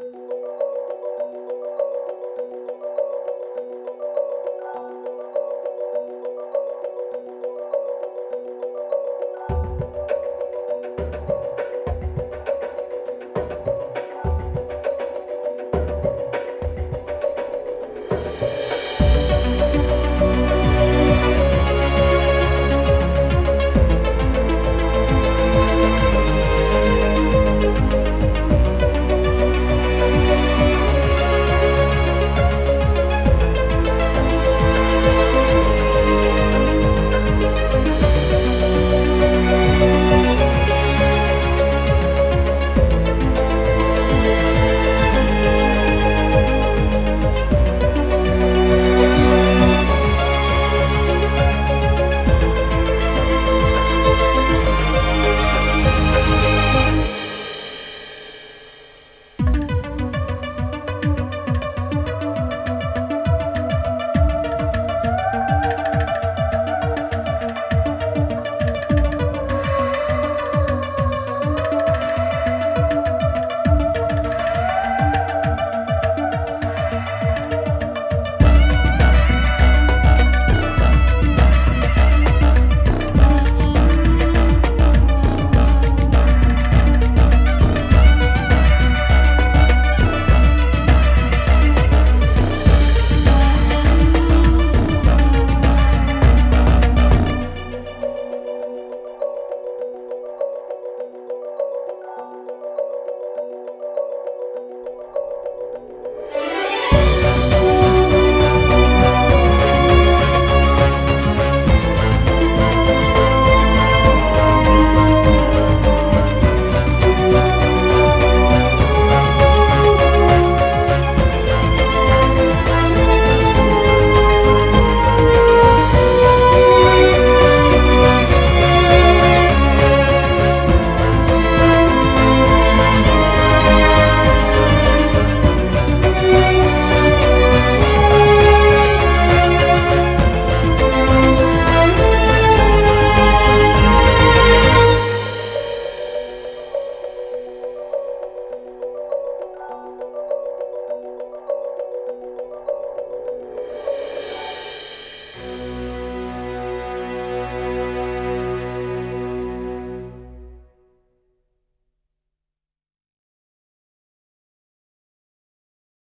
Música